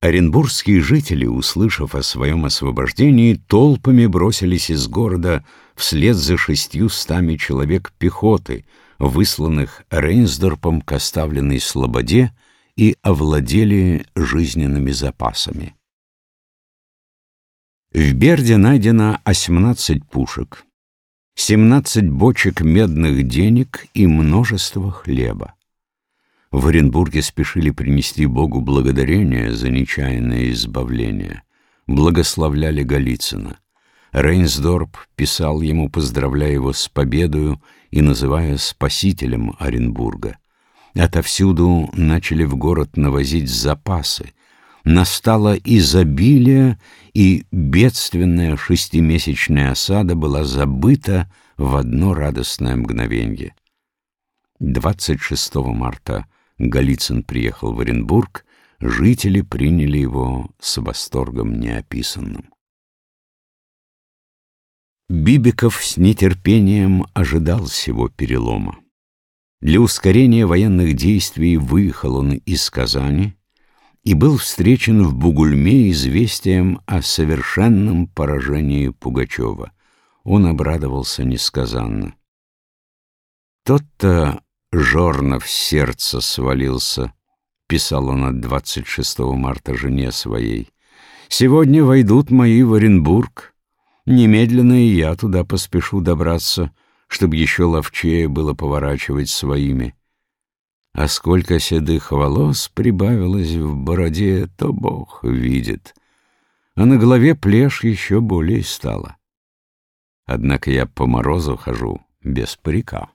Оренбургские жители, услышав о своем освобождении, толпами бросились из города вслед за шестью стами человек пехоты, высланных Рейнсдорпом к оставленной слободе, и овладели жизненными запасами. В Берде найдено 18 пушек, 17 бочек медных денег и множество хлеба. В Оренбурге спешили принести Богу благодарение за нечаянное избавление. Благословляли Голицына. Рейнсдорп писал ему, поздравляя его с победою и называя спасителем Оренбурга. Отовсюду начали в город навозить запасы. Настало изобилие, и бедственная шестимесячная осада была забыта в одно радостное мгновенье. 26 марта Голицын приехал в Оренбург, жители приняли его с восторгом неописанным. Бибиков с нетерпением ожидал всего перелома. Для ускорения военных действий выехал он из Казани и был встречен в Бугульме известием о совершенном поражении Пугачева. Он обрадовался несказанно. Тот-то Жорнов с сердца свалился, писал он от 26 марта жене своей. Сегодня войдут мои в Оренбург. Немедленно и я туда поспешу добраться, чтобы еще ловчее было поворачивать своими. А сколько седых волос прибавилось в бороде, то Бог видит. А на голове плешь еще более стала. Однако я по морозу хожу без парика.